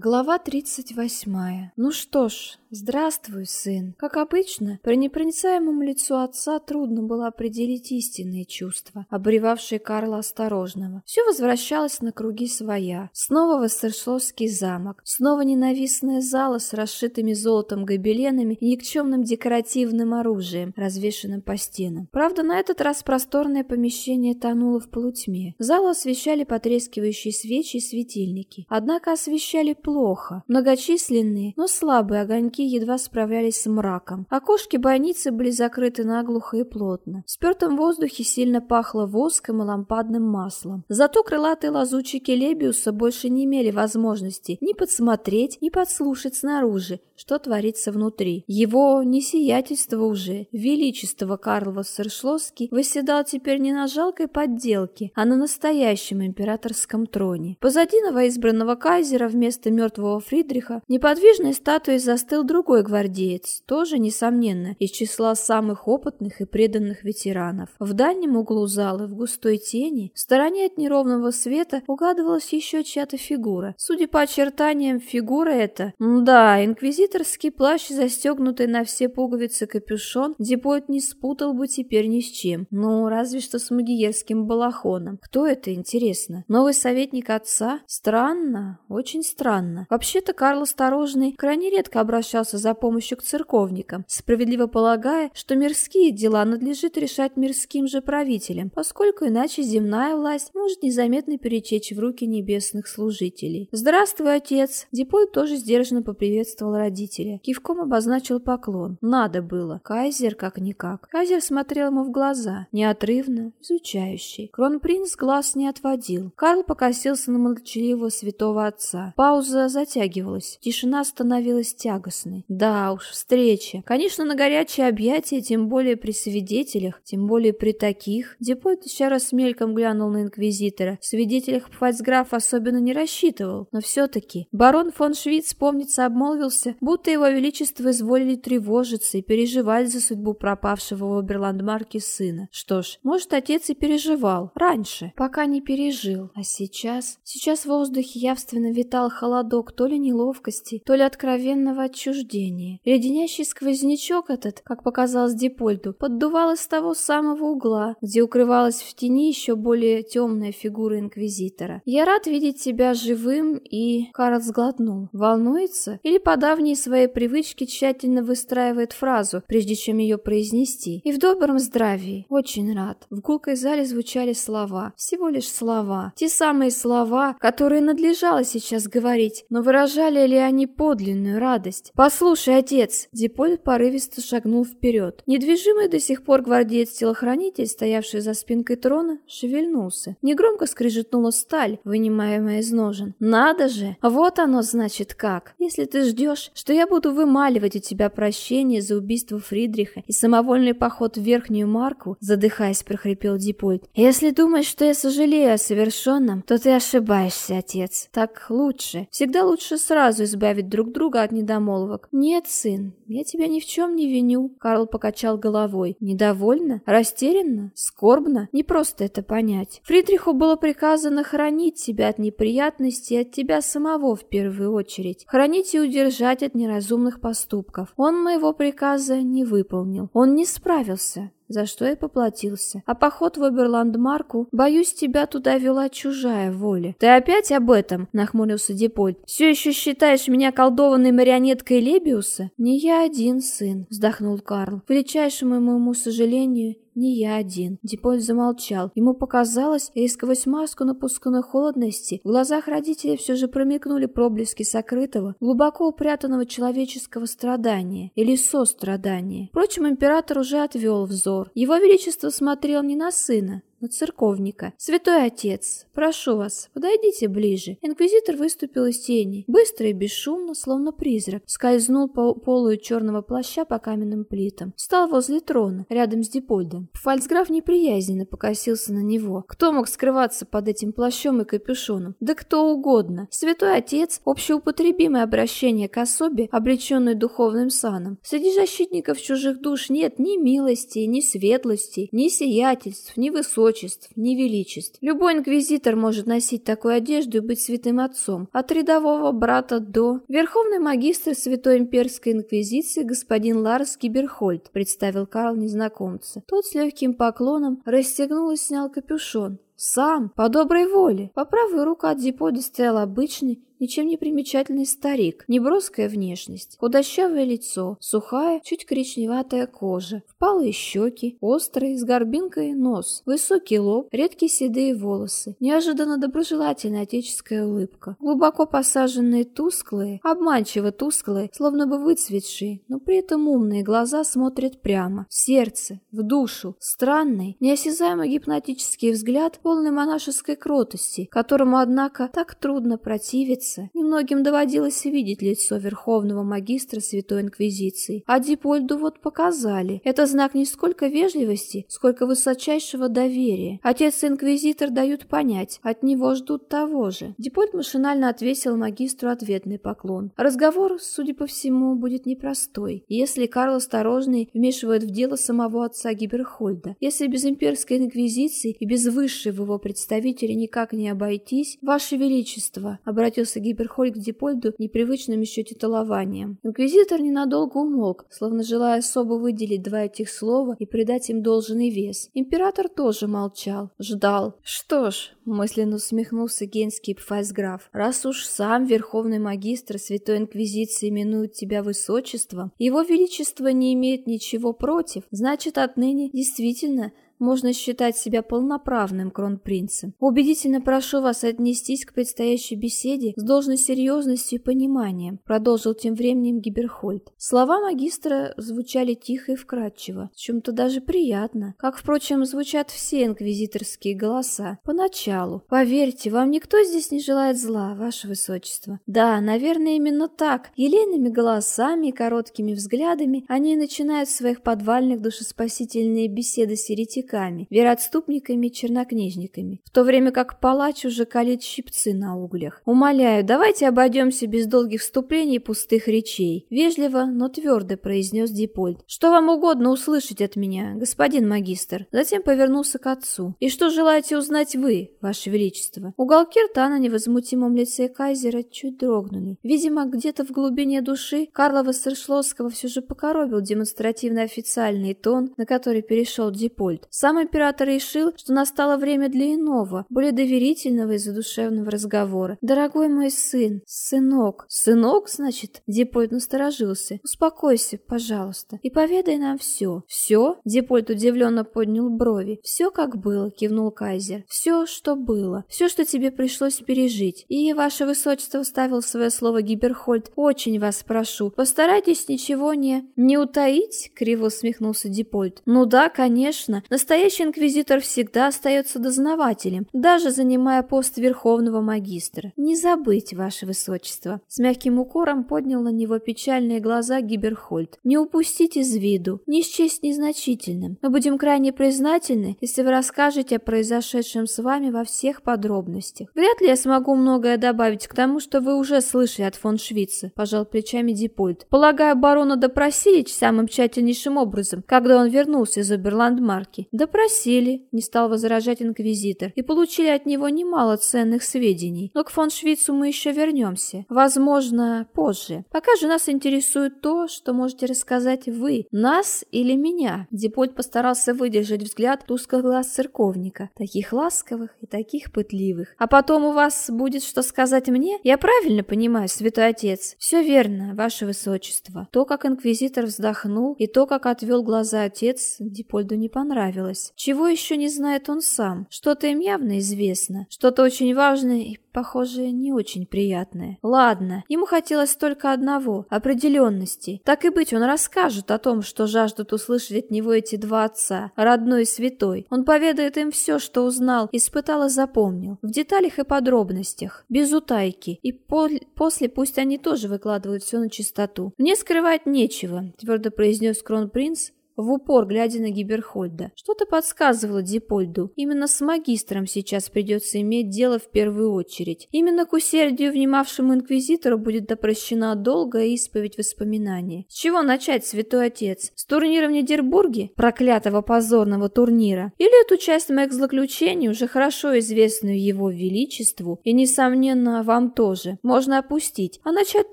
Глава 38. Ну что ж, здравствуй, сын. Как обычно, при непроницаемом лицу отца трудно было определить истинные чувства, обревавшие Карла Осторожного. Все возвращалось на круги своя. Снова Вассершловский замок, снова ненавистная зала с расшитыми золотом гобеленами и никчемным декоративным оружием, развешенным по стенам. Правда, на этот раз просторное помещение тонуло в полутьме. Залу освещали потрескивающие свечи и светильники. Однако освещали плохо. Многочисленные, но слабые огоньки едва справлялись с мраком. Окошки бойницы были закрыты наглухо и плотно. В спертом воздухе сильно пахло воском и лампадным маслом. Зато крылатые лазутчики Лебиуса больше не имели возможности ни подсмотреть, ни подслушать снаружи, что творится внутри. Его несиятельство уже, величество Карл Сыршловский, восседал теперь не на жалкой подделке, а на настоящем императорском троне. Позади новоизбранного кайзера вместо мертвого Фридриха, неподвижной статуей застыл другой гвардеец, тоже, несомненно, из числа самых опытных и преданных ветеранов. В дальнем углу залы, в густой тени, в стороне от неровного света, угадывалась еще чья-то фигура. Судя по очертаниям, фигура эта... Да, инквизиторский плащ, застегнутый на все пуговицы капюшон, Депойт не спутал бы теперь ни с чем. Ну, разве что с магиерским балахоном. Кто это, интересно? Новый советник отца? Странно, очень странно странно. Вообще-то Карл Осторожный крайне редко обращался за помощью к церковникам, справедливо полагая, что мирские дела надлежит решать мирским же правителям, поскольку иначе земная власть может незаметно перечечь в руки небесных служителей. «Здравствуй, отец!» Диполь тоже сдержанно поприветствовал родителя. Кивком обозначил поклон. Надо было. Кайзер как-никак. Кайзер смотрел ему в глаза, неотрывно, изучающий. Кронпринц глаз не отводил. Карл покосился на молчаливого святого отца. Пауза Пауза затягивалась, тишина становилась тягостной. Да уж, встреча. Конечно, на горячее объятие, тем более при свидетелях, тем более при таких. Депойт еще раз мельком глянул на инквизитора. Свидетелях Пфальцграф особенно не рассчитывал, но все-таки. Барон фон Швиц, помнится, обмолвился, будто его величество изволили тревожиться и переживать за судьбу пропавшего в Оберландмарке сына. Что ж, может, отец и переживал. Раньше, пока не пережил. А сейчас... Сейчас в воздухе явственно витал холодок холодок то ли неловкости, то ли откровенного отчуждения. Леденящий сквознячок этот, как показалось Дипольду, поддувал из того самого угла, где укрывалась в тени еще более темная фигура Инквизитора. «Я рад видеть тебя живым и...» Карл сглотнул. Волнуется? Или по давней своей привычке тщательно выстраивает фразу, прежде чем ее произнести? И в добром здравии. Очень рад. В гулкой зале звучали слова. Всего лишь слова. Те самые слова, которые надлежало сейчас говорить говорить, но выражали ли они подлинную радость? «Послушай, отец!» Диполь порывисто шагнул вперед. Недвижимый до сих пор гвардеец-телохранитель, стоявший за спинкой трона, шевельнулся. Негромко скрежетнула сталь, вынимаемая из ножен. «Надо же! Вот оно значит как! Если ты ждешь, что я буду вымаливать у тебя прощение за убийство Фридриха и самовольный поход в Верхнюю Марку, задыхаясь, прохрипел Дипольд. Если думаешь, что я сожалею о совершенном, то ты ошибаешься, отец. Так лучше. Всегда лучше сразу избавить друг друга от недомолвок. Нет, сын, я тебя ни в чем не виню. Карл покачал головой. Недовольно? Растерянно? Скорбно? Не просто это понять. Фридриху было приказано хранить тебя от неприятностей от тебя самого в первую очередь. Хранить и удержать от неразумных поступков. Он моего приказа не выполнил. Он не справился за что я поплатился. А поход в Оберландмарку, боюсь, тебя туда вела чужая воля. Ты опять об этом? Нахмурился Депольд. Все еще считаешь меня колдованной марионеткой Лебиуса? Не я один, сын, вздохнул Карл. К величайшему моему сожалению, не я один. Диполь замолчал. Ему показалось, и сквозь маску напускной холодности в глазах родителей все же промелькнули проблески сокрытого, глубоко упрятанного человеческого страдания или сострадания. Впрочем, император уже отвел взор. Его Величество смотрел не на сына, на церковника. «Святой отец, прошу вас, подойдите ближе». Инквизитор выступил из тени, быстро и бесшумно, словно призрак, скользнул по полу черного плаща по каменным плитам, встал возле трона, рядом с Дипольдом. Фальцграф неприязненно покосился на него. Кто мог скрываться под этим плащом и капюшоном? Да кто угодно. Святой отец – общеупотребимое обращение к особе, облеченной духовным саном. Среди защитников чужих душ нет ни милости, ни светлости, ни сиятельств, ни высокости, высочеств, ни величеств. Любой инквизитор может носить такую одежду и быть святым отцом, от рядового брата до... Верховный магистр Святой Имперской Инквизиции господин Ларс Гиберхольд, представил Карл незнакомца. Тот с легким поклоном расстегнул и снял капюшон. Сам, по доброй воле. По правую руку от Дипода стоял обычный, ничем не примечательный старик, неброская внешность, худощавое лицо, сухая, чуть коричневатая кожа, впалые щеки, острый, с горбинкой нос, высокий лоб, редкие седые волосы, неожиданно доброжелательная отеческая улыбка, глубоко посаженные тусклые, обманчиво тусклые, словно бы выцветшие, но при этом умные глаза смотрят прямо, в сердце, в душу, странный, неосязаемый гипнотический взгляд, полный монашеской кротости, которому, однако, так трудно противиться, Разумеется, немногим доводилось видеть лицо верховного магистра Святой Инквизиции, а Дипольду вот показали. Это знак не сколько вежливости, сколько высочайшего доверия. Отец и Инквизитор дают понять, от него ждут того же. Дипольд машинально отвесил магистру ответный поклон. Разговор, судя по всему, будет непростой. Если Карл Осторожный вмешивает в дело самого отца Гиберхольда, если без имперской инквизиции и без высшего его представителя никак не обойтись, Ваше Величество, обратился обратился Гиперхольд к Дипольду непривычным еще титулованием. Инквизитор ненадолго умолк, словно желая особо выделить два этих слова и придать им должный вес. Император тоже молчал, ждал. Что ж, мысленно усмехнулся генский пфальцграф, раз уж сам верховный магистр Святой Инквизиции именует тебя высочеством, его величество не имеет ничего против, значит отныне действительно можно считать себя полноправным кронпринцем. Убедительно прошу вас отнестись к предстоящей беседе с должной серьезностью и пониманием, продолжил тем временем Гиберхольд. Слова магистра звучали тихо и вкрадчиво, чем-то даже приятно, как, впрочем, звучат все инквизиторские голоса. Поначалу. Поверьте, вам никто здесь не желает зла, ваше высочество. Да, наверное, именно так. Елейными голосами и короткими взглядами они начинают в своих подвальных душеспасительные беседы с еретиками еретиками, вероотступниками, чернокнижниками, в то время как палач уже калит щипцы на углях. Умоляю, давайте обойдемся без долгих вступлений и пустых речей. Вежливо, но твердо произнес Дипольд. Что вам угодно услышать от меня, господин магистр? Затем повернулся к отцу. И что желаете узнать вы, ваше величество? Уголки рта на невозмутимом лице кайзера чуть дрогнули. Видимо, где-то в глубине души Карла Вассершлосского все же покоробил демонстративно официальный тон, на который перешел Дипольд. Сам император решил, что настало время для иного, более доверительного и задушевного разговора. «Дорогой мой сын, сынок». «Сынок, значит?» Дипольд насторожился. «Успокойся, пожалуйста, и поведай нам все». «Все?» Дипольд удивленно поднял брови. «Все как было», кивнул кайзер. «Все, что было. Все, что тебе пришлось пережить. И, ваше высочество, вставил свое слово Гиберхольд. Очень вас прошу, постарайтесь ничего не... не утаить?» Криво усмехнулся Дипольд. «Ну да, конечно. Настоящий инквизитор всегда остается дознавателем, даже занимая пост верховного магистра. Не забыть, ваше высочество. С мягким укором поднял на него печальные глаза Гиберхольд. Не упустить из виду, не счесть незначительным. Мы будем крайне признательны, если вы расскажете о произошедшем с вами во всех подробностях. Вряд ли я смогу многое добавить к тому, что вы уже слышали от фон Швица, пожал плечами Дипольд. Полагаю, барона допросили самым тщательнейшим образом, когда он вернулся из Оберландмарки. Допросили, не стал возражать инквизитор, и получили от него немало ценных сведений. Но к фон Швейцу мы еще вернемся. Возможно, позже. Пока же нас интересует то, что можете рассказать вы. Нас или меня? Депольт постарался выдержать взгляд тусклых глаз церковника. Таких ласковых и таких пытливых. А потом у вас будет что сказать мне? Я правильно понимаю, святой отец? Все верно, ваше высочество. То, как инквизитор вздохнул, и то, как отвел глаза отец, Дипольду не понравилось понравилось. Чего еще не знает он сам? Что-то им явно известно. Что-то очень важное и, похоже, не очень приятное. Ладно, ему хотелось только одного – определенности. Так и быть, он расскажет о том, что жаждут услышать от него эти два отца, родной и святой. Он поведает им все, что узнал, испытал и запомнил. В деталях и подробностях, без утайки. И по после пусть они тоже выкладывают все на чистоту. Мне скрывать нечего, твердо произнес кронпринц, в упор глядя на Гиберхольда. Что-то подсказывало Дипольду. Именно с магистром сейчас придется иметь дело в первую очередь. Именно к усердию внимавшему инквизитору будет допрощена долгая исповедь воспоминаний. С чего начать, святой отец? С турнира в Нидербурге? Проклятого позорного турнира? Или эту часть моих злоключений, уже хорошо известную его величеству, и, несомненно, вам тоже, можно опустить, а начать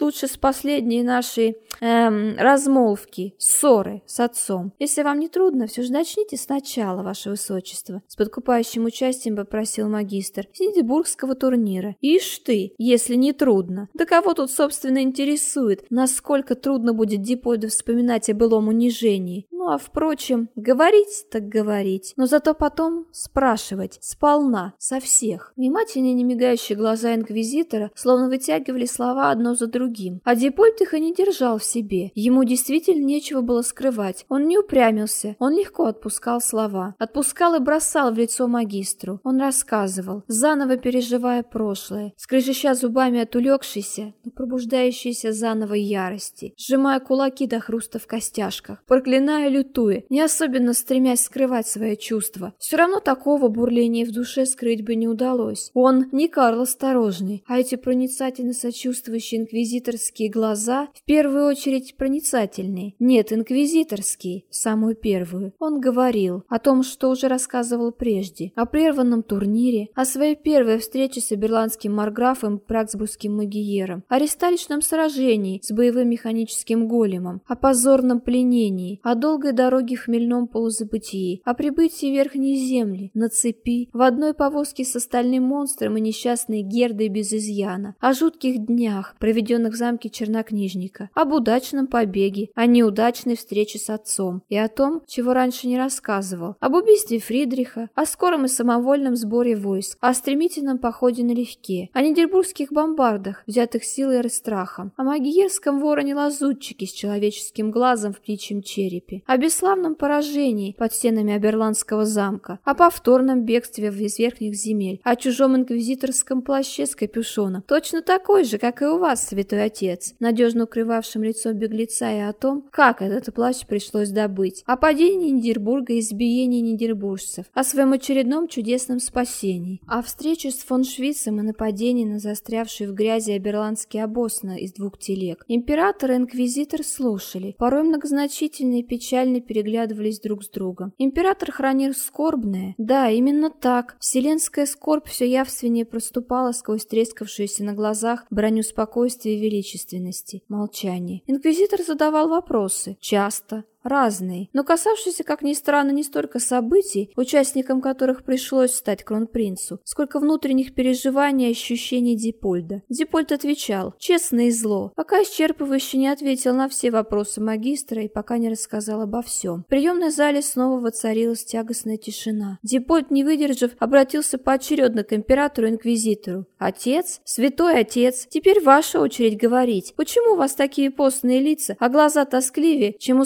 лучше с последней нашей, эм, размолвки, ссоры с отцом. Если вам не трудно, все же начните сначала, ваше высочество. С подкупающим участием попросил магистр с Нидербургского турнира. Ишь ты, если не трудно. Да кого тут, собственно, интересует, насколько трудно будет Дипойду вспоминать о былом унижении? Ну а впрочем, говорить так говорить, но зато потом спрашивать, сполна, со всех. Внимательные немигающие глаза инквизитора словно вытягивали слова одно за другим. А Дипольт их и не держал в себе. Ему действительно нечего было скрывать. Он не упрямился, он легко отпускал слова. Отпускал и бросал в лицо магистру. Он рассказывал, заново переживая прошлое, скрежеща зубами от улегшейся, но пробуждающейся заново ярости, сжимая кулаки до хруста в костяшках, проклиная лютуя, не особенно стремясь скрывать свои чувства. Все равно такого бурления в душе скрыть бы не удалось. Он не Карл Осторожный, а эти проницательно сочувствующие инквизиторские глаза в первую очередь проницательные. Нет, инквизиторские, самую первую. Он говорил о том, что уже рассказывал прежде, о прерванном турнире, о своей первой встрече с оберландским марграфом Праксбургским магиером, о ристалищном сражении с боевым механическим големом, о позорном пленении, о долгой дороге в хмельном полузабытии, о прибытии верхней земли, на цепи, в одной повозке с остальным монстром и несчастной Гердой без изъяна, о жутких днях, проведенных в замке чернокнижника, об удачном побеге, о неудачной встрече с отцом и о том, чего раньше не рассказывал, об убийстве Фридриха, о скором и самовольном сборе войск, о стремительном походе налегке, о нидербургских бомбардах, взятых силой и страхом, о магиерском вороне-лазутчике с человеческим глазом в птичьем черепе, о бесславном поражении под стенами Аберландского замка, о повторном бегстве из верхних земель, о чужом инквизиторском плаще с капюшоном, точно такой же, как и у вас, святой отец, надежно укрывавшим лицо беглеца и о том, как этот плащ пришлось добыть, о падении Нидербурга и избиении нидербуржцев, о своем очередном чудесном спасении, о встрече с фон Швицем и нападении на застрявший в грязи аберландский обоз из двух телег. Император и инквизитор слушали, порой многозначительные печали печально переглядывались друг с другом. Император хранил скорбное. Да, именно так. Вселенская скорбь все явственнее проступала сквозь трескавшуюся на глазах броню спокойствия и величественности. Молчание. Инквизитор задавал вопросы. Часто разные, но касавшиеся, как ни странно, не столько событий, участником которых пришлось стать кронпринцу, сколько внутренних переживаний и ощущений Дипольда. Дипольд отвечал, честно и зло, пока исчерпывающе не ответил на все вопросы магистра и пока не рассказал обо всем. В приемной зале снова воцарилась тягостная тишина. Дипольд, не выдержав, обратился поочередно к императору и инквизитору. «Отец? Святой отец! Теперь ваша очередь говорить. Почему у вас такие постные лица, а глаза тоскливее, чем у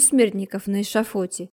смертника?» на эшафоте.